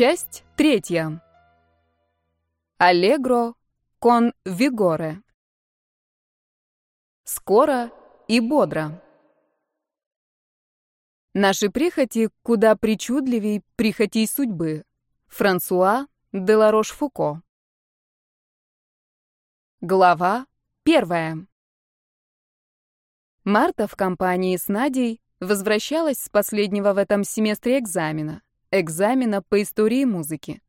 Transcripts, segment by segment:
Часть третья. Аллегро кон вигоре. Скоро и бодро. Наши прихоти куда причудливей прихотей судьбы. Франсуа де Ларош-Фуко. Глава первая. Марта в компании с Надей возвращалась с последнего в этом семестре экзамена. Экзамена по истории музыки.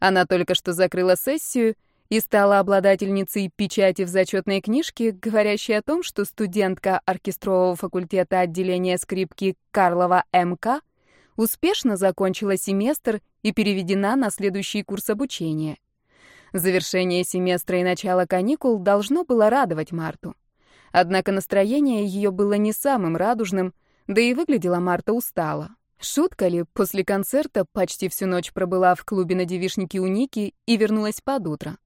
Она только что закрыла сессию и стала обладательницей печати в зачетной книжке, говорящей о том, что студентка оркестрового факультета отделения скрипки Карлова МК успешно закончила семестр и переведена на следующий курс обучения. Завершение семестра и начало каникул должно было радовать Марту. Однако настроение ее было не самым радужным, да и выглядела Марта устало. Шутка ли, после концерта почти всю ночь пробыла в клубе на девишнике у Ники и вернулась под утро.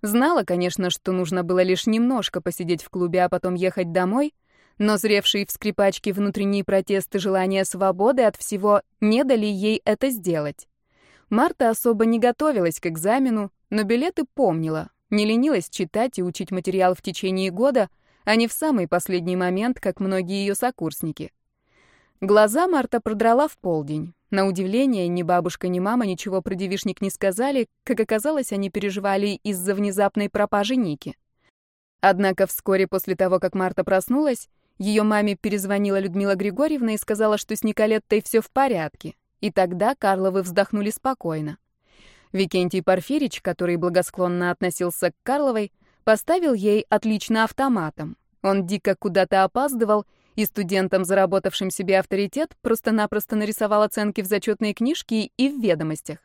Знала, конечно, что нужно было лишь немножко посидеть в клубе, а потом ехать домой, но зревшие в скрипачке внутренние протесты желания свободы от всего не дали ей это сделать. Марта особо не готовилась к экзамену, но билеты помнила, не ленилась читать и учить материал в течение года, а не в самый последний момент, как многие ее сокурсники. Глаза Марта продрала в полдень. На удивление, ни бабушка, ни мама ничего про девишник не сказали, как оказалось, они переживали из-за внезапной пропажи Ники. Однако вскоре после того, как Марта проснулась, ее маме перезвонила Людмила Григорьевна и сказала, что с Николеттой все в порядке. И тогда Карловы вздохнули спокойно. Викентий Порфирич, который благосклонно относился к Карловой, поставил ей отлично автоматом. Он дико куда-то опаздывал и студентам, заработавшим себе авторитет, просто-напросто нарисовал оценки в зачетной книжке и в ведомостях.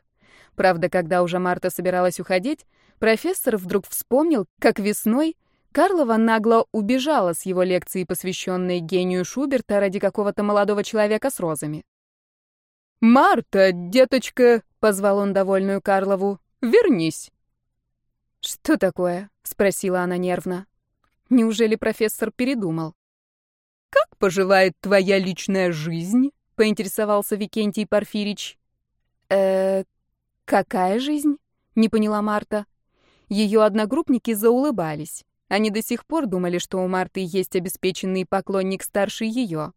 Правда, когда уже Марта собиралась уходить, профессор вдруг вспомнил, как весной Карлова нагло убежала с его лекции, посвященной гению Шуберта ради какого-то молодого человека с розами. «Марта, деточка!» — позвал он довольную Карлову. «Вернись!» «Что такое?» — спросила она нервно. Неужели профессор передумал? «Как поживает твоя личная жизнь?» — поинтересовался Викентий Порфирич. э какая жизнь?» — не поняла Марта. Ее одногруппники заулыбались. Они до сих пор думали, что у Марты есть обеспеченный поклонник старше ее.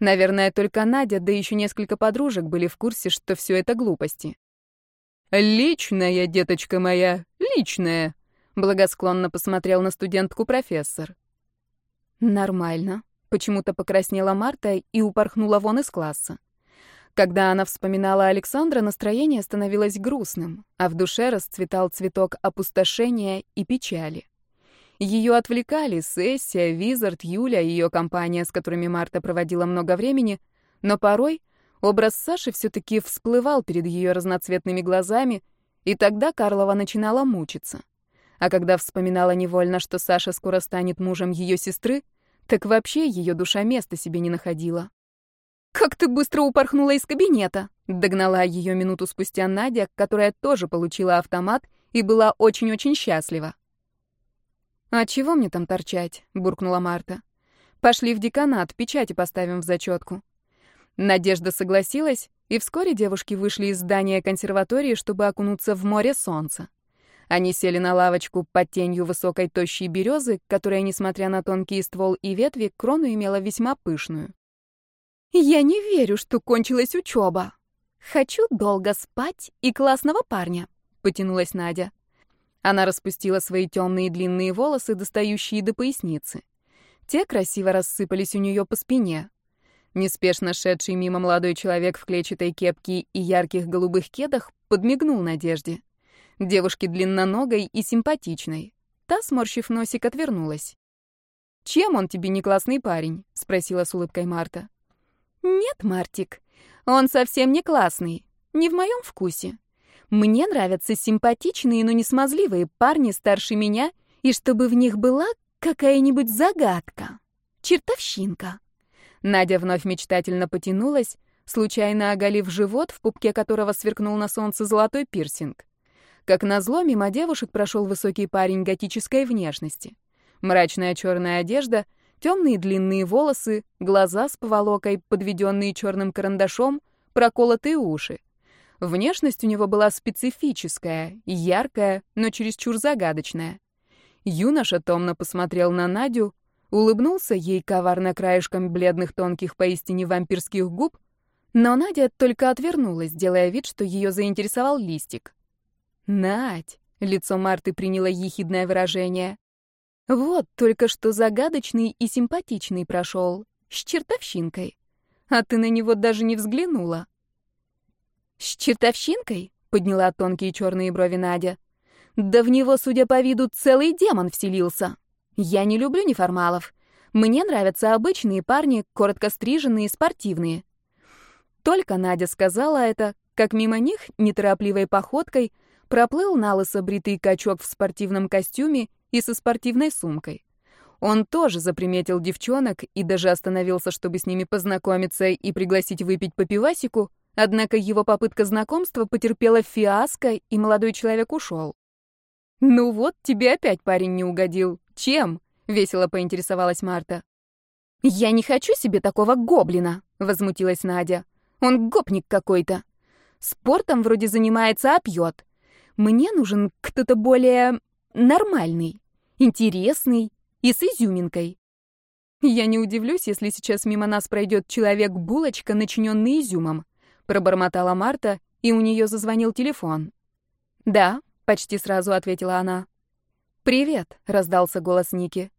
Наверное, только Надя, да еще несколько подружек были в курсе, что все это глупости. «Личная, деточка моя, личная», — благосклонно посмотрел на студентку профессор. «Нормально», Почему-то покраснела Марта и упорхнула вон из класса. Когда она вспоминала Александра, настроение становилось грустным, а в душе расцветал цветок опустошения и печали. Ее отвлекали сессия, Визард, Юля и ее компания, с которыми Марта проводила много времени, но порой образ Саши все-таки всплывал перед ее разноцветными глазами, и тогда Карлова начинала мучиться. А когда вспоминала невольно, что Саша скоро станет мужем ее сестры, так вообще ее душа места себе не находила. «Как ты быстро упорхнула из кабинета!» — догнала ее минуту спустя Надя, которая тоже получила автомат и была очень-очень счастлива. «А чего мне там торчать?» — буркнула Марта. «Пошли в деканат, печати поставим в зачетку». Надежда согласилась, и вскоре девушки вышли из здания консерватории, чтобы окунуться в море солнца. Они сели на лавочку под тенью высокой тощей березы, которая, несмотря на тонкий ствол и ветви, крону имела весьма пышную. «Я не верю, что кончилась учеба. Хочу долго спать и классного парня», — потянулась Надя. Она распустила свои темные длинные волосы, достающие до поясницы. Те красиво рассыпались у нее по спине. Неспешно шедший мимо молодой человек в клетчатой кепке и ярких голубых кедах подмигнул Надежде. Девушке длинноногой и симпатичной. Та, сморщив носик, отвернулась. «Чем он тебе не классный парень?» — спросила с улыбкой Марта. «Нет, Мартик, он совсем не классный. Не в моем вкусе. Мне нравятся симпатичные, но не смазливые парни старше меня, и чтобы в них была какая-нибудь загадка. Чертовщинка». Надя вновь мечтательно потянулась, случайно оголив живот, в пупке которого сверкнул на солнце золотой пирсинг. Как назло, мимо девушек прошел высокий парень готической внешности. Мрачная черная одежда, темные длинные волосы, глаза с поволокой, подведенные черным карандашом, проколотые уши. Внешность у него была специфическая, яркая, но чересчур загадочная. Юноша томно посмотрел на Надю, улыбнулся ей коварно краешком бледных тонких поистине вампирских губ, но Надя только отвернулась, делая вид, что ее заинтересовал листик. «Надь!» — лицо Марты приняло ехидное выражение. «Вот только что загадочный и симпатичный прошел, с чертовщинкой. А ты на него даже не взглянула». «С чертовщинкой?» — подняла тонкие черные брови Надя. «Да в него, судя по виду, целый демон вселился. Я не люблю неформалов. Мне нравятся обычные парни, коротко стриженные, спортивные. Только Надя сказала это, как мимо них, неторопливой походкой, проплыл налысо бритый качок в спортивном костюме и со спортивной сумкой. Он тоже заприметил девчонок и даже остановился, чтобы с ними познакомиться и пригласить выпить по пивасику, однако его попытка знакомства потерпела фиаско, и молодой человек ушел. «Ну вот, тебе опять парень не угодил. Чем?» — весело поинтересовалась Марта. «Я не хочу себе такого гоблина», — возмутилась Надя. Он гопник какой-то. Спортом вроде занимается, а пьет. Мне нужен кто-то более нормальный, интересный и с изюминкой. Я не удивлюсь, если сейчас мимо нас пройдет человек-булочка, начиненный изюмом, пробормотала Марта, и у нее зазвонил телефон. Да, почти сразу ответила она. Привет, раздался голос Ники.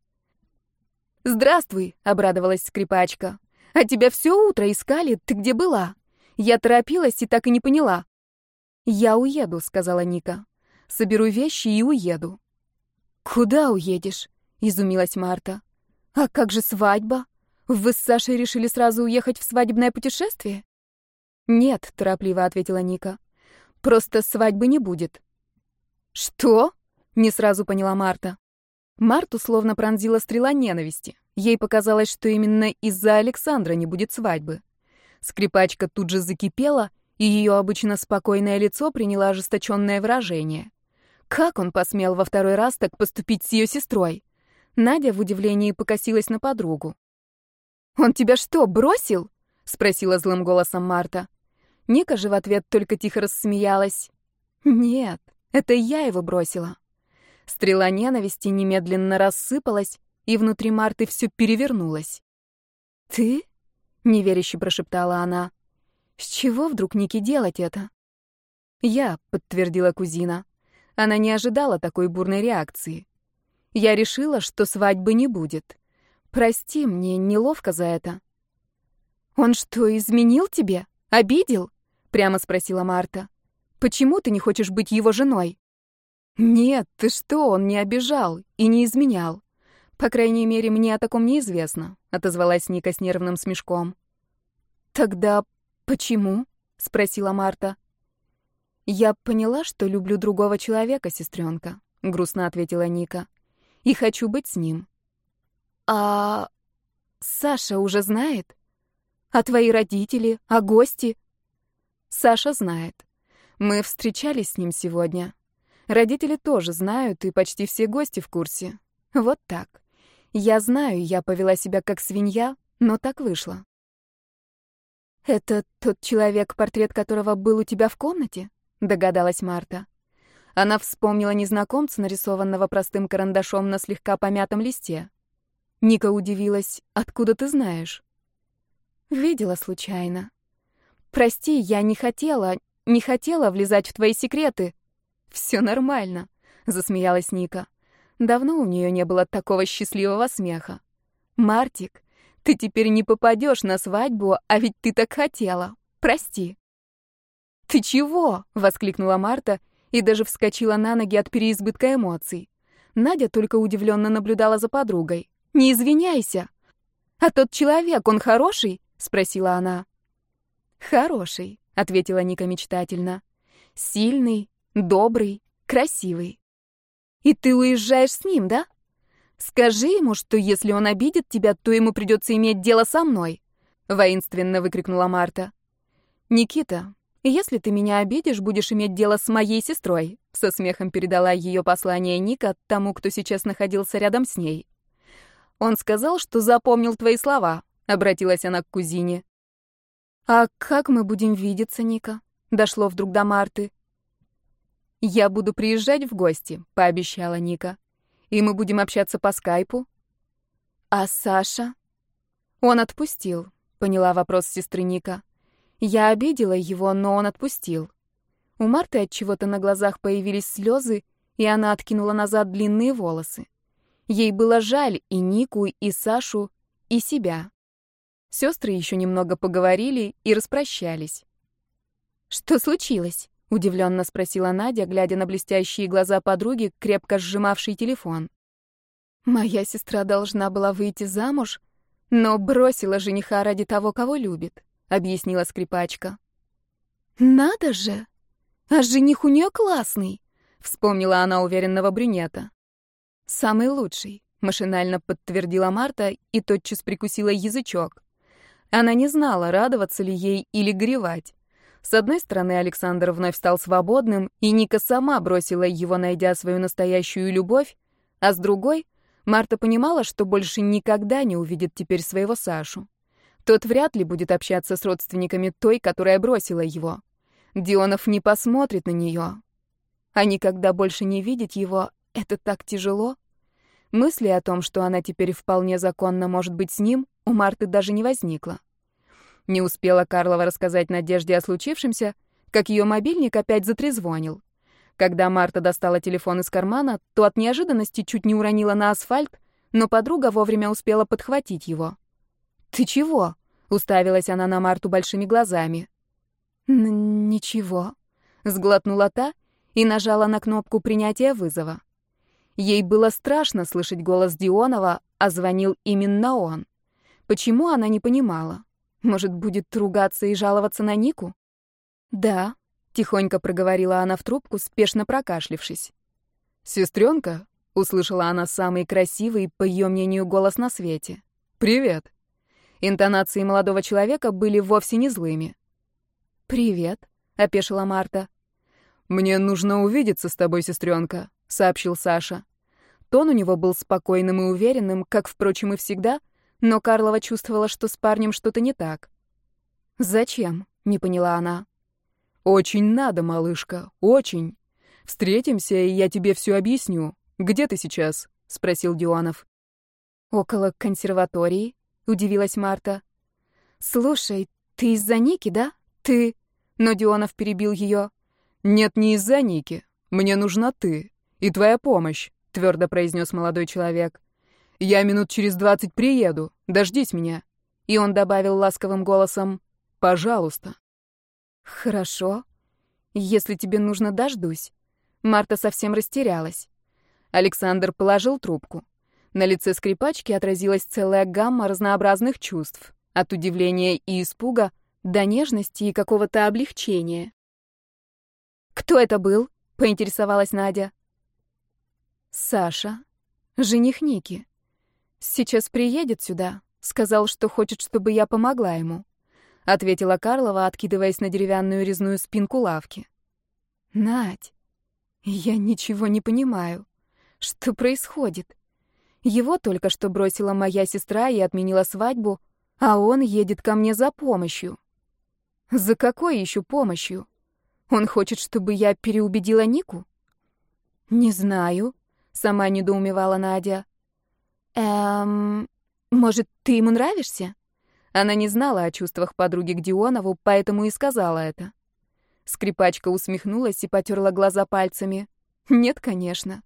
Здравствуй, обрадовалась скрипачка. А тебя все утро искали, ты где была? Я торопилась и так и не поняла. Я уеду, сказала Ника. Соберу вещи и уеду. Куда уедешь? изумилась Марта. А как же свадьба? Вы с Сашей решили сразу уехать в свадебное путешествие? Нет, торопливо ответила Ника. Просто свадьбы не будет. Что? Не сразу поняла Марта. Марту словно пронзила стрела ненависти. Ей показалось, что именно из-за Александра не будет свадьбы. Скрипачка тут же закипела, и ее обычно спокойное лицо приняло ожесточенное выражение. Как он посмел во второй раз так поступить с ее сестрой? Надя в удивлении покосилась на подругу. «Он тебя что, бросил?» — спросила злым голосом Марта. Ника же в ответ только тихо рассмеялась. «Нет, это я его бросила». Стрела ненависти немедленно рассыпалась, и внутри Марты все перевернулось. «Ты?» — неверяще прошептала она. «С чего вдруг Нике делать это?» «Я», — подтвердила кузина. Она не ожидала такой бурной реакции. «Я решила, что свадьбы не будет. Прости, мне неловко за это». «Он что, изменил тебе? Обидел?» — прямо спросила Марта. «Почему ты не хочешь быть его женой?» «Нет, ты что, он не обижал и не изменял. По крайней мере, мне о таком неизвестно», — отозвалась Ника с нервным смешком. «Тогда почему?» — спросила Марта. «Я поняла, что люблю другого человека, сестренка», — грустно ответила Ника. «И хочу быть с ним». «А Саша уже знает? А твои родители? А гости?» «Саша знает. Мы встречались с ним сегодня. Родители тоже знают, и почти все гости в курсе. Вот так. Я знаю, я повела себя как свинья, но так вышло. «Это тот человек, портрет которого был у тебя в комнате?» — догадалась Марта. Она вспомнила незнакомца, нарисованного простым карандашом на слегка помятом листе. Ника удивилась, откуда ты знаешь? Видела случайно. Прости, я не хотела, не хотела влезать в твои секреты. Все нормально, засмеялась Ника. Давно у нее не было такого счастливого смеха. Мартик, ты теперь не попадешь на свадьбу, а ведь ты так хотела. Прости. Ты чего? воскликнула Марта и даже вскочила на ноги от переизбытка эмоций. Надя только удивленно наблюдала за подругой. Не извиняйся. А тот человек, он хороший? спросила она. Хороший, ответила Ника мечтательно. Сильный, добрый, красивый. И ты уезжаешь с ним, да? Скажи ему, что если он обидит тебя, то ему придется иметь дело со мной, воинственно выкрикнула Марта. Никита, если ты меня обидишь, будешь иметь дело с моей сестрой, со смехом передала ее послание Ника тому, кто сейчас находился рядом с ней. Он сказал, что запомнил твои слова, обратилась она к кузине. А как мы будем видеться, Ника? дошло вдруг до Марты. «Я буду приезжать в гости», — пообещала Ника. «И мы будем общаться по скайпу». «А Саша?» «Он отпустил», — поняла вопрос сестры Ника. «Я обидела его, но он отпустил». У Марты от чего-то на глазах появились слезы, и она откинула назад длинные волосы. Ей было жаль и Нику, и Сашу, и себя. Сестры еще немного поговорили и распрощались. «Что случилось?» — удивленно спросила Надя, глядя на блестящие глаза подруги, крепко сжимавшей телефон. «Моя сестра должна была выйти замуж, но бросила жениха ради того, кого любит», — объяснила скрипачка. «Надо же! А жених у нее классный!» — вспомнила она уверенного брюнета. «Самый лучший», — машинально подтвердила Марта и тотчас прикусила язычок. Она не знала, радоваться ли ей или горевать. С одной стороны, Александр вновь стал свободным, и Ника сама бросила его, найдя свою настоящую любовь, а с другой, Марта понимала, что больше никогда не увидит теперь своего Сашу. Тот вряд ли будет общаться с родственниками той, которая бросила его. Дионов не посмотрит на нее. А никогда больше не видеть его — это так тяжело. Мысли о том, что она теперь вполне законно может быть с ним, у Марты даже не возникло. Не успела Карлова рассказать Надежде о случившемся, как ее мобильник опять затрезвонил. Когда Марта достала телефон из кармана, то от неожиданности чуть не уронила на асфальт, но подруга вовремя успела подхватить его. «Ты чего?» — уставилась она на Марту большими глазами. «Ничего», — сглотнула та и нажала на кнопку принятия вызова. Ей было страшно слышать голос Дионова, а звонил именно он. Почему она не понимала? Может, будет ругаться и жаловаться на Нику? Да, тихонько проговорила она в трубку, спешно прокашлившись. Сестренка, услышала она самый красивый, по ее мнению, голос на свете. Привет. Интонации молодого человека были вовсе не злыми. Привет, опешила Марта. Мне нужно увидеться с тобой, сестренка, сообщил Саша. Тон у него был спокойным и уверенным, как, впрочем, и всегда — но Карлова чувствовала, что с парнем что-то не так. «Зачем?» — не поняла она. «Очень надо, малышка, очень. Встретимся, и я тебе все объясню. Где ты сейчас?» — спросил Дионов. «Около консерватории», — удивилась Марта. «Слушай, ты из-за Ники, да? Ты...» Но Дионов перебил ее. «Нет, не из-за Ники. Мне нужна ты и твоя помощь», — твердо произнес молодой человек. Я минут через двадцать приеду. Дождись меня». И он добавил ласковым голосом «Пожалуйста». «Хорошо. Если тебе нужно, дождусь». Марта совсем растерялась. Александр положил трубку. На лице скрипачки отразилась целая гамма разнообразных чувств. От удивления и испуга до нежности и какого-то облегчения. «Кто это был?» — поинтересовалась Надя. «Саша. Жених Ники. Сейчас приедет сюда. Сказал, что хочет, чтобы я помогла ему. Ответила Карлова, откидываясь на деревянную резную спинку лавки. Надь, я ничего не понимаю. Что происходит? Его только что бросила моя сестра и отменила свадьбу, а он едет ко мне за помощью. За какой еще помощью? Он хочет, чтобы я переубедила Нику? Не знаю, сама недоумевала Надя. «Эм... Может, ты ему нравишься?» Она не знала о чувствах подруги к Дионову, поэтому и сказала это. Скрипачка усмехнулась и потерла глаза пальцами. «Нет, конечно.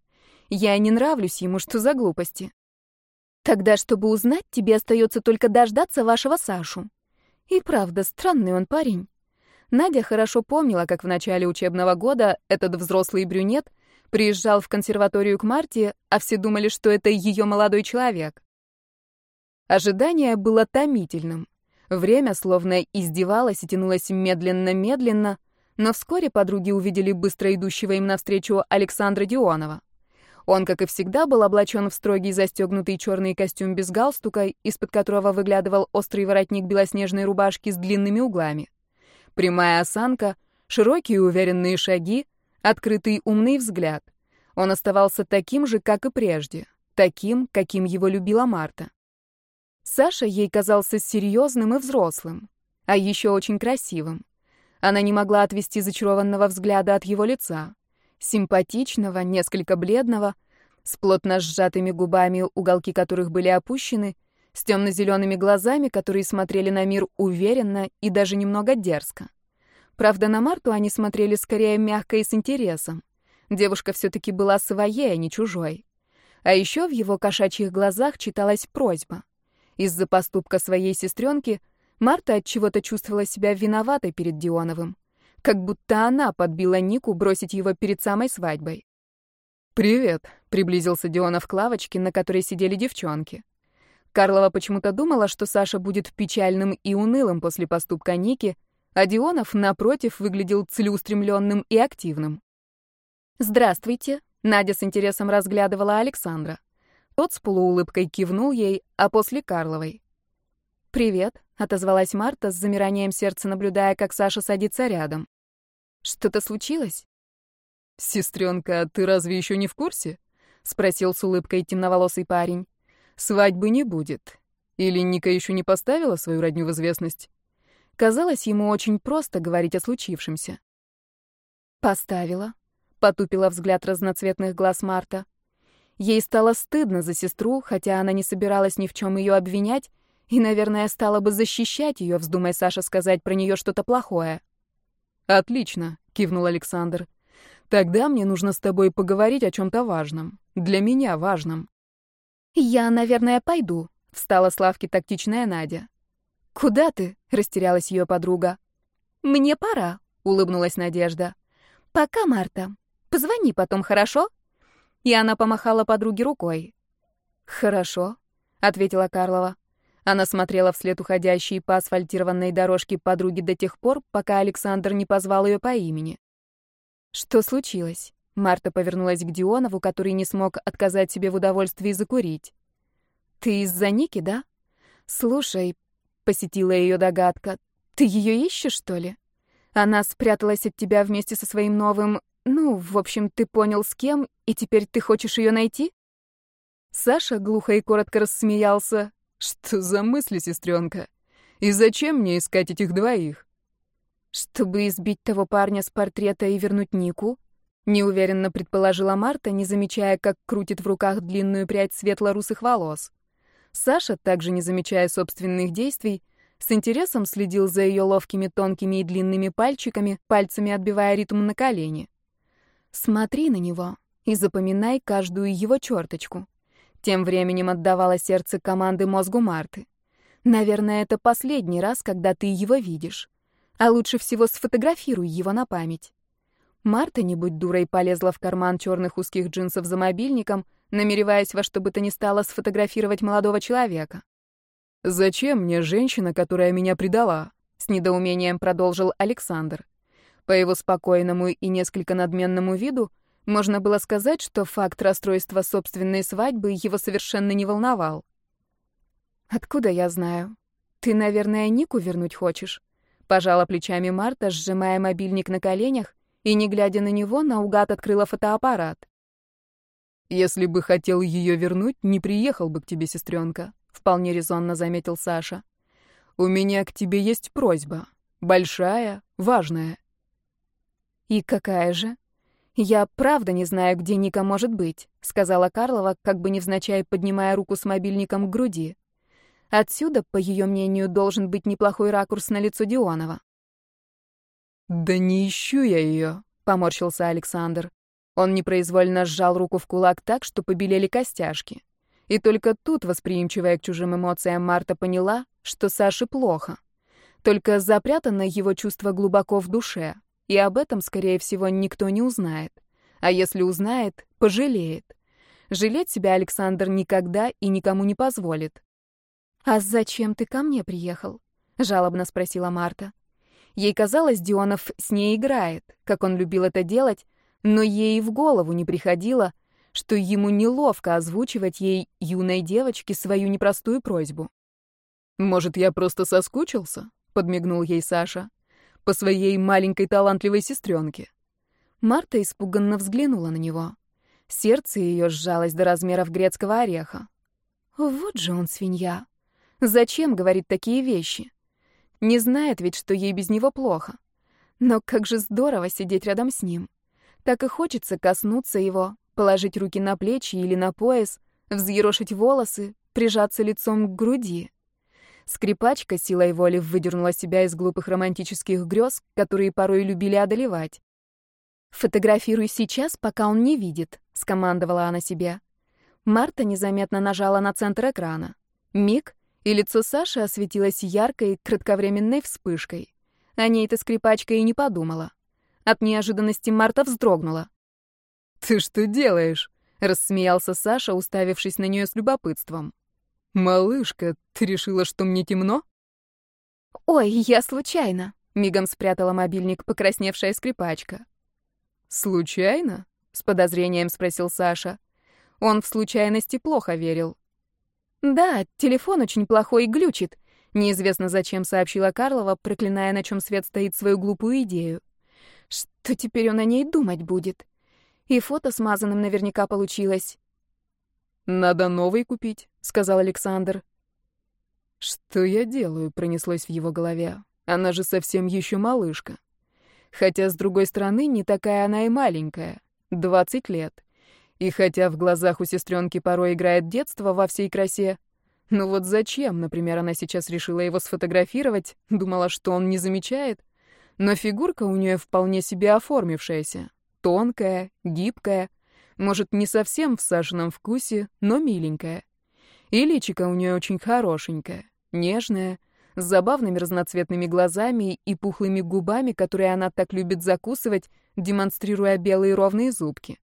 Я не нравлюсь ему, что за глупости?» «Тогда, чтобы узнать, тебе остается только дождаться вашего Сашу». И правда, странный он парень. Надя хорошо помнила, как в начале учебного года этот взрослый брюнет Приезжал в консерваторию к Марте, а все думали, что это ее молодой человек. Ожидание было томительным. Время словно издевалось и тянулось медленно-медленно, но вскоре подруги увидели быстро идущего им навстречу Александра Дионова. Он, как и всегда, был облачен в строгий застегнутый черный костюм без галстука, из-под которого выглядывал острый воротник белоснежной рубашки с длинными углами. Прямая осанка, широкие уверенные шаги — Открытый умный взгляд. Он оставался таким же, как и прежде, таким, каким его любила Марта. Саша ей казался серьезным и взрослым, а еще очень красивым. Она не могла отвести зачарованного взгляда от его лица. Симпатичного, несколько бледного, с плотно сжатыми губами, уголки которых были опущены, с темно-зелеными глазами, которые смотрели на мир уверенно и даже немного дерзко. Правда, на Марту они смотрели скорее мягко и с интересом. Девушка все-таки была своей, а не чужой. А еще в его кошачьих глазах читалась просьба. Из-за поступка своей сестренки Марта от чего-то чувствовала себя виноватой перед Дионовым, как будто она подбила Нику бросить его перед самой свадьбой. «Привет», — приблизился Дионов к лавочке, на которой сидели девчонки. Карлова почему-то думала, что Саша будет печальным и унылым после поступка Ники, а Дионов, напротив, выглядел целеустремленным и активным. «Здравствуйте», — Надя с интересом разглядывала Александра. Тот с полуулыбкой кивнул ей, а после Карловой. «Привет», — отозвалась Марта с замиранием сердца, наблюдая, как Саша садится рядом. «Что-то случилось?» «Сестренка, ты разве еще не в курсе?» — спросил с улыбкой темноволосый парень. «Свадьбы не будет. Или Ника еще не поставила свою родню в известность?» Казалось ему очень просто говорить о случившемся. «Поставила», — потупила взгляд разноцветных глаз Марта. Ей стало стыдно за сестру, хотя она не собиралась ни в чем ее обвинять, и, наверное, стала бы защищать ее, вздумай Саша сказать про нее что-то плохое. «Отлично», — кивнул Александр. «Тогда мне нужно с тобой поговорить о чем-то важном. Для меня важном». «Я, наверное, пойду», — встала с лавки тактичная Надя. «Куда ты?» — растерялась ее подруга. «Мне пора», — улыбнулась Надежда. «Пока, Марта. Позвони потом, хорошо?» И она помахала подруге рукой. «Хорошо», — ответила Карлова. Она смотрела вслед уходящей по асфальтированной дорожке подруги до тех пор, пока Александр не позвал ее по имени. «Что случилось?» Марта повернулась к Дионову, который не смог отказать себе в удовольствии закурить. «Ты из-за Ники, да? Слушай, посетила ее догадка. Ты ее ищешь, что ли? Она спряталась от тебя вместе со своим новым... Ну, в общем, ты понял, с кем, и теперь ты хочешь ее найти? Саша глухо и коротко рассмеялся. Что за мысли, сестренка? И зачем мне искать этих двоих? Чтобы избить того парня с портрета и вернуть Нику? Неуверенно предположила Марта, не замечая, как крутит в руках длинную прядь светло-русых волос. Саша, также не замечая собственных действий, с интересом следил за ее ловкими тонкими и длинными пальчиками, пальцами отбивая ритм на колени. «Смотри на него и запоминай каждую его черточку». Тем временем отдавало сердце команды мозгу Марты. «Наверное, это последний раз, когда ты его видишь. А лучше всего сфотографируй его на память». Марта, не будь дурой, полезла в карман черных узких джинсов за мобильником — намереваясь во что бы то ни стало сфотографировать молодого человека. «Зачем мне женщина, которая меня предала?» — с недоумением продолжил Александр. По его спокойному и несколько надменному виду можно было сказать, что факт расстройства собственной свадьбы его совершенно не волновал. «Откуда я знаю? Ты, наверное, Нику вернуть хочешь?» Пожала плечами Марта, сжимая мобильник на коленях, и, не глядя на него, наугад открыла фотоаппарат. «Если бы хотел ее вернуть, не приехал бы к тебе, сестренка», — вполне резонно заметил Саша. «У меня к тебе есть просьба. Большая, важная». «И какая же?» «Я правда не знаю, где Ника может быть», — сказала Карлова, как бы невзначай поднимая руку с мобильником к груди. Отсюда, по ее мнению, должен быть неплохой ракурс на лицо Дионова. «Да не ищу я ее», — поморщился Александр. Он непроизвольно сжал руку в кулак так, что побелели костяшки. И только тут, восприимчивая к чужим эмоциям, Марта поняла, что Саше плохо. Только запрятано его чувство глубоко в душе, и об этом, скорее всего, никто не узнает. А если узнает, пожалеет. Жалеть себя Александр никогда и никому не позволит. «А зачем ты ко мне приехал?» — жалобно спросила Марта. Ей казалось, Дионов с ней играет, как он любил это делать, но ей в голову не приходило, что ему неловко озвучивать ей, юной девочке, свою непростую просьбу. «Может, я просто соскучился?» — подмигнул ей Саша. «По своей маленькой талантливой сестренке». Марта испуганно взглянула на него. Сердце ее сжалось до размеров грецкого ореха. Вот же он свинья. Зачем говорит такие вещи? Не знает ведь, что ей без него плохо. Но как же здорово сидеть рядом с ним. Так и хочется коснуться его, положить руки на плечи или на пояс, взъерошить волосы, прижаться лицом к груди. Скрипачка силой воли выдернула себя из глупых романтических грез, которые порой любили одолевать. «Фотографируй сейчас, пока он не видит», — скомандовала она себе. Марта незаметно нажала на центр экрана. Миг, и лицо Саши осветилось яркой, кратковременной вспышкой. О ней-то скрипачка и не подумала. От неожиданности Марта вздрогнула. «Ты что делаешь?» — рассмеялся Саша, уставившись на нее с любопытством. «Малышка, ты решила, что мне темно?» «Ой, я случайно», — мигом спрятала мобильник покрасневшая скрипачка. «Случайно?» — с подозрением спросил Саша. Он в случайности плохо верил. «Да, телефон очень плохой и глючит», — неизвестно зачем сообщила Карлова, проклиная, на чем свет стоит свою глупую идею. «Что теперь он о ней думать будет?» И фото смазанным наверняка получилось. «Надо новый купить», — сказал Александр. «Что я делаю?» — пронеслось в его голове. «Она же совсем еще малышка. Хотя, с другой стороны, не такая она и маленькая. Двадцать лет. И хотя в глазах у сестренки порой играет детство во всей красе, ну вот зачем, например, она сейчас решила его сфотографировать, думала, что он не замечает? Но фигурка у нее вполне себе оформившаяся. Тонкая, гибкая, может, не совсем в Сашином вкусе, но миленькая. И личико у нее очень хорошенькое, нежное, с забавными разноцветными глазами и пухлыми губами, которые она так любит закусывать, демонстрируя белые ровные зубки.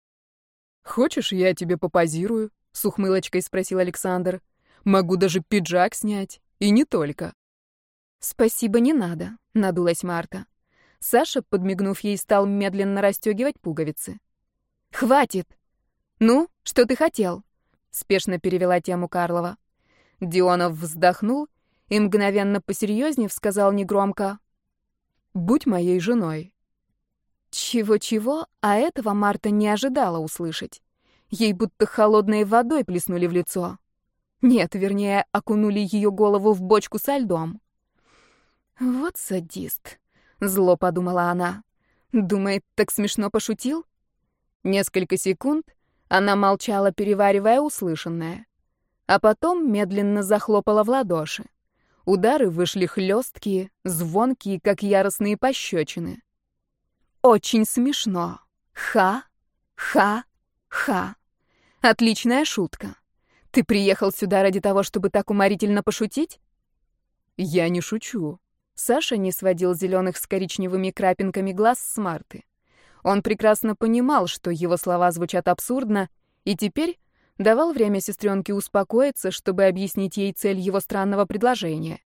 «Хочешь, я тебе попозирую?» — с ухмылочкой спросил Александр. «Могу даже пиджак снять. И не только». «Спасибо, не надо», — надулась Марта. Саша, подмигнув ей, стал медленно расстегивать пуговицы. «Хватит!» «Ну, что ты хотел?» — спешно перевела тему Карлова. Дионов вздохнул и, мгновенно посерьезнее, сказал негромко. «Будь моей женой». Чего-чего, а этого Марта не ожидала услышать. Ей будто холодной водой плеснули в лицо. Нет, вернее, окунули ее голову в бочку со льдом. «Вот садист», — зло подумала она. «Думает, так смешно пошутил?» Несколько секунд она молчала, переваривая услышанное. А потом медленно захлопала в ладоши. Удары вышли хлесткие, звонкие, как яростные пощечины. Очень смешно. Ха, ха, ха. Отличная шутка. Ты приехал сюда ради того, чтобы так уморительно пошутить? Я не шучу. Саша не сводил зеленых с коричневыми крапинками глаз с Марты. Он прекрасно понимал, что его слова звучат абсурдно, и теперь давал время сестренке успокоиться, чтобы объяснить ей цель его странного предложения.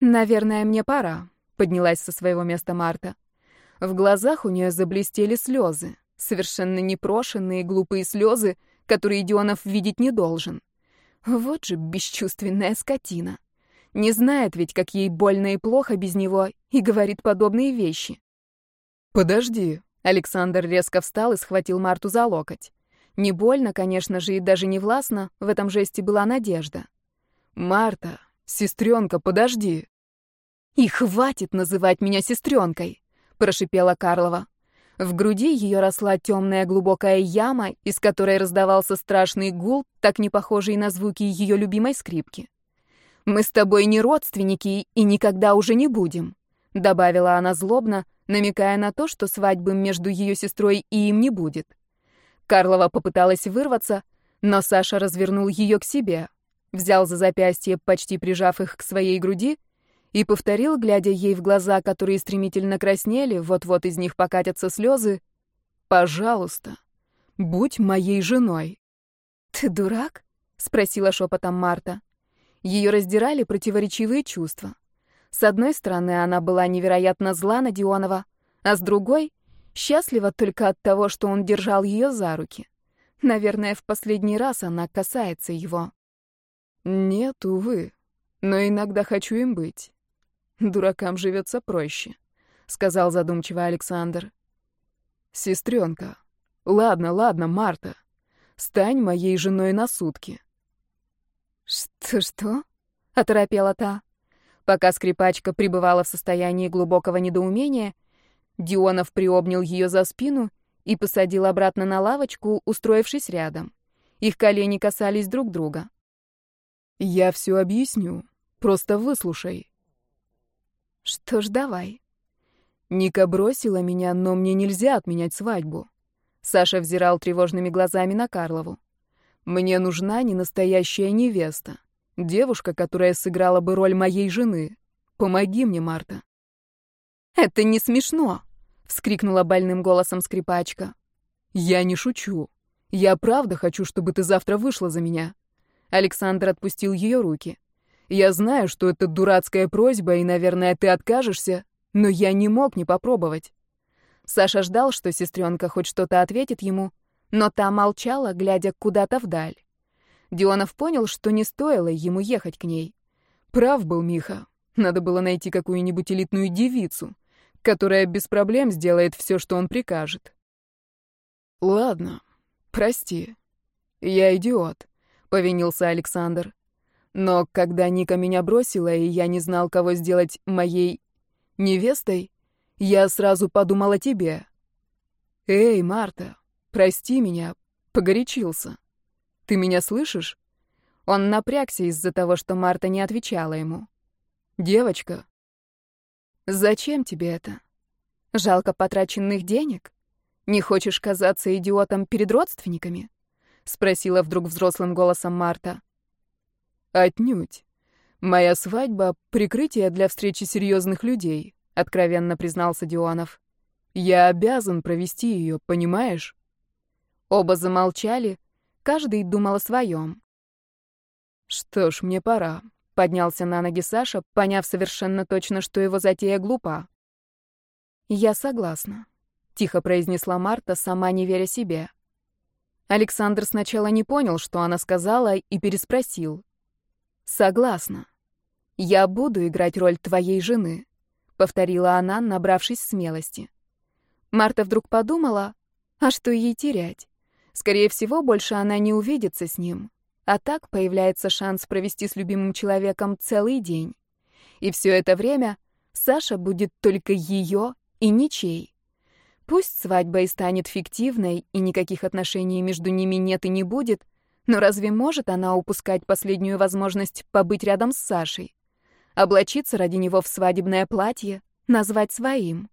«Наверное, мне пора», — поднялась со своего места Марта. В глазах у нее заблестели слезы, совершенно непрошенные глупые слезы, которые Дионов видеть не должен. Вот же бесчувственная скотина. Не знает ведь, как ей больно и плохо без него, и говорит подобные вещи. «Подожди», Александр резко встал и схватил Марту за локоть. Не больно, конечно же, и даже не властно, в этом жесте была надежда. «Марта, сестренка, подожди!» «И хватит называть меня сестренкой!» — прошипела Карлова. В груди ее росла темная глубокая яма, из которой раздавался страшный гул, так не похожий на звуки ее любимой скрипки. «Мы с тобой не родственники и никогда уже не будем», — добавила она злобно, — намекая на то, что свадьбы между ее сестрой и им не будет. Карлова попыталась вырваться, но Саша развернул ее к себе, взял за запястье, почти прижав их к своей груди, и повторил, глядя ей в глаза, которые стремительно краснели, вот-вот из них покатятся слезы, «Пожалуйста, будь моей женой». «Ты дурак?» — спросила шепотом Марта. Ее раздирали противоречивые чувства. С одной стороны, она была невероятно зла на Дионова, а с другой — счастлива только от того, что он держал ее за руки. Наверное, в последний раз она касается его. Нет, увы, но иногда хочу им быть. Дуракам живется проще, — сказал задумчиво Александр. Сестренка, ладно, ладно, Марта, стань моей женой на сутки. Что-что? — оторопела та. Пока скрипачка пребывала в состоянии глубокого недоумения, Дионов приобнял ее за спину и посадил обратно на лавочку, устроившись рядом. Их колени касались друг друга. «Я все объясню. Просто выслушай». «Что ж, давай». Ника бросила меня, но мне нельзя отменять свадьбу. Саша взирал тревожными глазами на Карлову. Мне нужна не настоящая невеста. Девушка, которая сыграла бы роль моей жены. Помоги мне, Марта. Это не смешно, вскрикнула больным голосом скрипачка. Я не шучу. Я правда хочу, чтобы ты завтра вышла за меня. Александр отпустил ее руки. Я знаю, что это дурацкая просьба, и, наверное, ты откажешься, но я не мог не попробовать. Саша ждал, что сестренка хоть что-то ответит ему, но та молчала, глядя куда-то вдаль. Дионов понял, что не стоило ему ехать к ней. Прав был Миха. Надо было найти какую-нибудь элитную девицу, которая без проблем сделает все, что он прикажет. Ладно, прости. Я идиот, повинился Александр. Но когда Ника меня бросила, и я не знал, кого сделать моей невестой, я сразу подумал о тебе. Эй, Марта, Прости меня, погорячился. Ты меня слышишь? Он напрягся из-за того, что Марта не отвечала ему. Девочка, зачем тебе это? Жалко потраченных денег? Не хочешь казаться идиотом перед родственниками? Спросила вдруг взрослым голосом Марта. Отнюдь. Моя свадьба — прикрытие для встречи серьезных людей, откровенно признался Дионов. Я обязан провести ее, понимаешь? Оба замолчали, каждый думал о своем. «Что ж, мне пора», — поднялся на ноги Саша, поняв совершенно точно, что его затея глупа. «Я согласна», — тихо произнесла Марта, сама не веря себе. Александр сначала не понял, что она сказала, и переспросил. «Согласна. Я буду играть роль твоей жены», — повторила она, набравшись смелости. Марта вдруг подумала, а что ей терять? Скорее всего, больше она не увидится с ним. А так появляется шанс провести с любимым человеком целый день. И все это время Саша будет только ее и ничей. Пусть свадьба и станет фиктивной, и никаких отношений между ними нет и не будет, но разве может она упускать последнюю возможность побыть рядом с Сашей? Облачиться ради него в свадебное платье, назвать своим?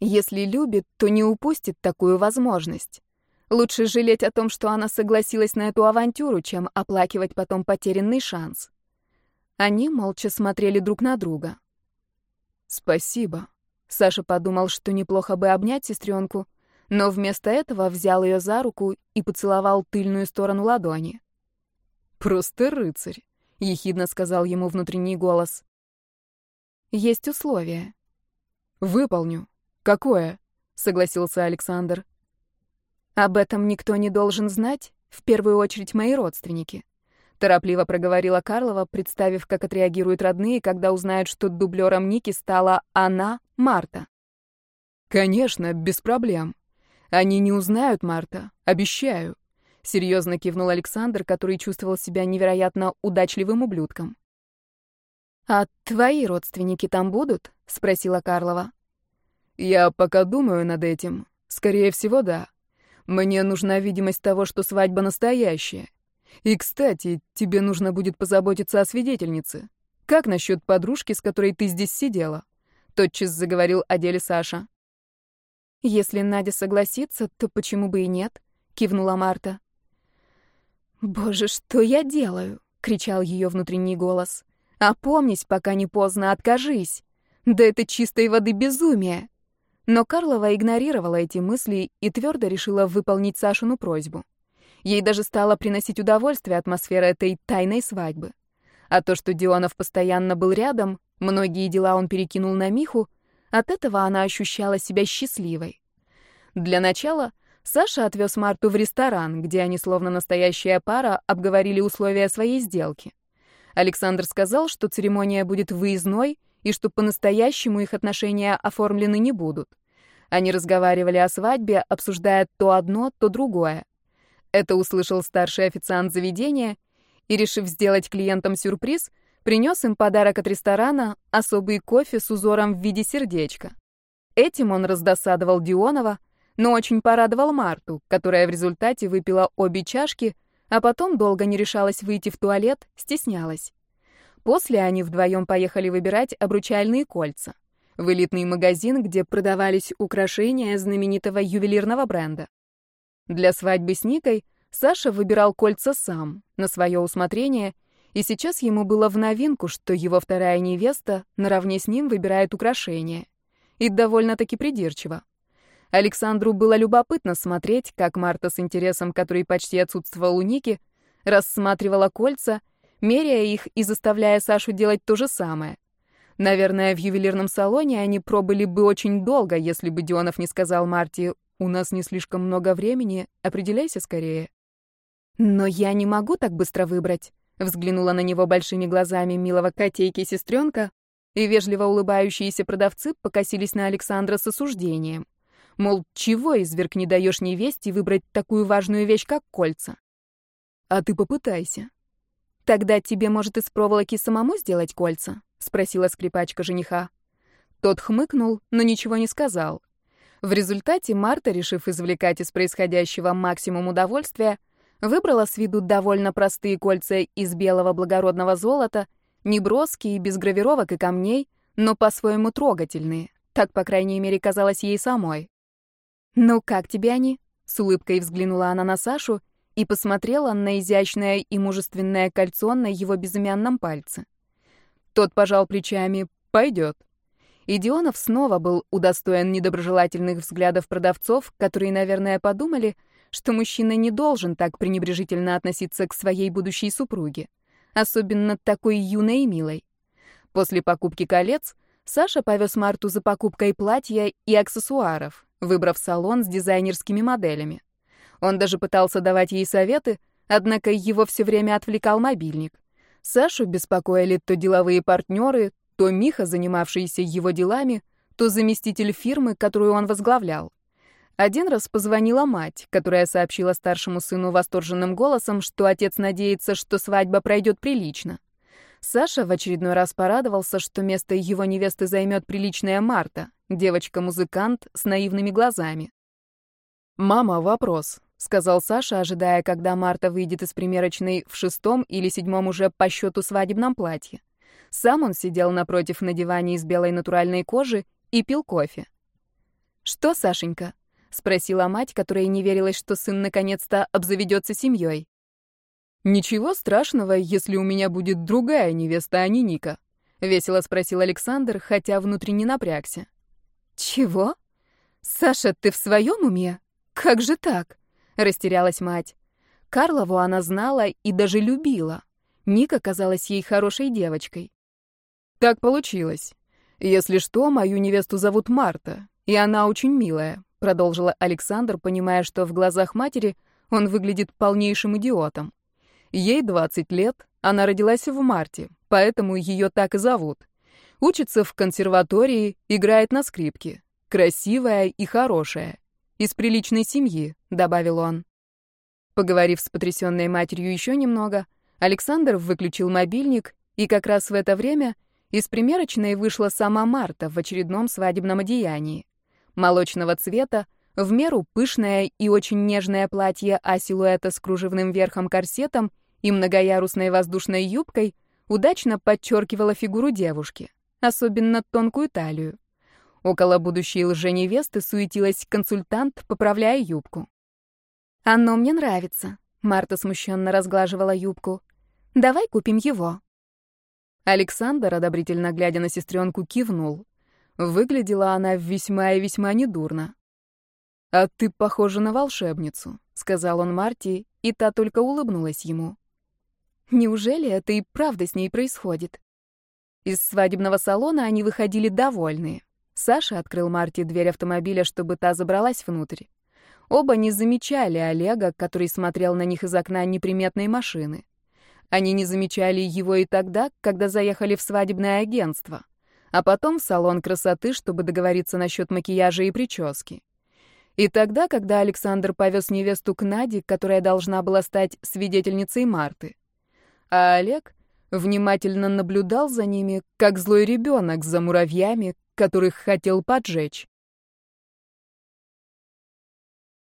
Если любит, то не упустит такую возможность. Лучше жалеть о том, что она согласилась на эту авантюру, чем оплакивать потом потерянный шанс. Они молча смотрели друг на друга. «Спасибо». Саша подумал, что неплохо бы обнять сестренку, но вместо этого взял ее за руку и поцеловал тыльную сторону ладони. «Просто рыцарь», — ехидно сказал ему внутренний голос. «Есть условия». «Выполню. Какое?» — согласился Александр. Об этом никто не должен знать, в первую очередь мои родственники. Торопливо проговорила Карлова, представив, как отреагируют родные, когда узнают, что дублером Ники стала она, Марта. «Конечно, без проблем. Они не узнают, Марта, обещаю», — серьезно кивнул Александр, который чувствовал себя невероятно удачливым ублюдком. «А твои родственники там будут?» — спросила Карлова. «Я пока думаю над этим. Скорее всего, да. Мне нужна видимость того, что свадьба настоящая. И, кстати, тебе нужно будет позаботиться о свидетельнице. Как насчет подружки, с которой ты здесь сидела?» Тотчас заговорил о деле Саша. «Если Надя согласится, то почему бы и нет?» — кивнула Марта. «Боже, что я делаю?» — кричал ее внутренний голос. «Опомнись, пока не поздно, откажись! Да это чистой воды безумие!» Но Карлова игнорировала эти мысли и твердо решила выполнить Сашину просьбу. Ей даже стало приносить удовольствие атмосфера этой тайной свадьбы. А то, что Дионов постоянно был рядом, многие дела он перекинул на Миху, от этого она ощущала себя счастливой. Для начала Саша отвез Марту в ресторан, где они, словно настоящая пара, обговорили условия своей сделки. Александр сказал, что церемония будет выездной, и что по-настоящему их отношения оформлены не будут. Они разговаривали о свадьбе, обсуждая то одно, то другое. Это услышал старший официант заведения и, решив сделать клиентам сюрприз, принес им подарок от ресторана, особый кофе с узором в виде сердечка. Этим он раздосадовал Дионова, но очень порадовал Марту, которая в результате выпила обе чашки, а потом долго не решалась выйти в туалет, стеснялась. После они вдвоем поехали выбирать обручальные кольца в элитный магазин, где продавались украшения знаменитого ювелирного бренда. Для свадьбы с Никой Саша выбирал кольца сам, на свое усмотрение, и сейчас ему было в новинку, что его вторая невеста наравне с ним выбирает украшения. И довольно-таки придирчиво. Александру было любопытно смотреть, как Марта с интересом, который почти отсутствовал у Ники, рассматривала кольца, меряя их и заставляя Сашу делать то же самое. Наверное, в ювелирном салоне они пробыли бы очень долго, если бы Дионов не сказал Марте «У нас не слишком много времени, определяйся скорее». «Но я не могу так быстро выбрать», — взглянула на него большими глазами милого котейки сестренка, и вежливо улыбающиеся продавцы покосились на Александра с осуждением. Мол, чего, изверг, не даешь невесте выбрать такую важную вещь, как кольца? А ты попытайся. Тогда тебе, может, из проволоки самому сделать кольца? Спросила скрипачка жениха. Тот хмыкнул, но ничего не сказал. В результате Марта, решив извлекать из происходящего максимум удовольствия, выбрала с виду довольно простые кольца из белого благородного золота, неброские, без гравировок и камней, но по-своему трогательные. Так, по крайней мере, казалось ей самой. «Ну, как тебе они?» — с улыбкой взглянула она на Сашу и посмотрела на изящное и мужественное кольцо на его безымянном пальце. Тот пожал плечами «пойдет». Идионов снова был удостоен недоброжелательных взглядов продавцов, которые, наверное, подумали, что мужчина не должен так пренебрежительно относиться к своей будущей супруге, особенно такой юной и милой. После покупки колец Саша повез Марту за покупкой платья и аксессуаров, выбрав салон с дизайнерскими моделями. Он даже пытался давать ей советы, однако его все время отвлекал мобильник. Сашу беспокоили то деловые партнеры, то Миха, занимавшийся его делами, то заместитель фирмы, которую он возглавлял. Один раз позвонила мать, которая сообщила старшему сыну восторженным голосом, что отец надеется, что свадьба пройдет прилично. Саша в очередной раз порадовался, что место его невесты займет приличная Марта, девочка-музыкант с наивными глазами. «Мама, вопрос», — сказал Саша, ожидая, когда Марта выйдет из примерочной в шестом или седьмом уже по счету свадебном платье. Сам он сидел напротив на диване из белой натуральной кожи и пил кофе. «Что, Сашенька?» — спросила мать, которая не верилась, что сын наконец-то обзаведется семьей. «Ничего страшного, если у меня будет другая невеста, а не Ника», — весело спросил Александр, хотя внутренне напрягся. «Чего? Саша, ты в своем уме? Как же так?» — растерялась мать. Карлову она знала и даже любила. Ника казалась ей хорошей девочкой. «Так получилось. Если что, мою невесту зовут Марта, и она очень милая», — продолжила Александр, понимая, что в глазах матери он выглядит полнейшим идиотом. Ей 20 лет, она родилась в марте, поэтому ее так и зовут. Учится в консерватории, играет на скрипке. Красивая и хорошая. Из приличной семьи, добавил он. Поговорив с потрясенной матерью еще немного, Александр выключил мобильник, и как раз в это время из примерочной вышла сама Марта в очередном свадебном одеянии. Молочного цвета, в меру пышное и очень нежное платье а силуэта с кружевным верхом корсетом и многоярусной воздушной юбкой удачно подчеркивала фигуру девушки, особенно тонкую талию. Около будущей лженевесты суетилась консультант, поправляя юбку. «Оно мне нравится», — Марта смущенно разглаживала юбку. «Давай купим его». Александр, одобрительно глядя на сестренку, кивнул. Выглядела она весьма и весьма недурно. «А ты похожа на волшебницу», — сказал он Марте, и та только улыбнулась ему. Неужели это и правда с ней происходит? Из свадебного салона они выходили довольные. Саша открыл Марте дверь автомобиля, чтобы та забралась внутрь. Оба не замечали Олега, который смотрел на них из окна неприметной машины. Они не замечали его и тогда, когда заехали в свадебное агентство, а потом в салон красоты, чтобы договориться насчет макияжа и прически. И тогда, когда Александр повез невесту к Наде, которая должна была стать свидетельницей Марты а Олег внимательно наблюдал за ними, как злой ребенок за муравьями, которых хотел поджечь.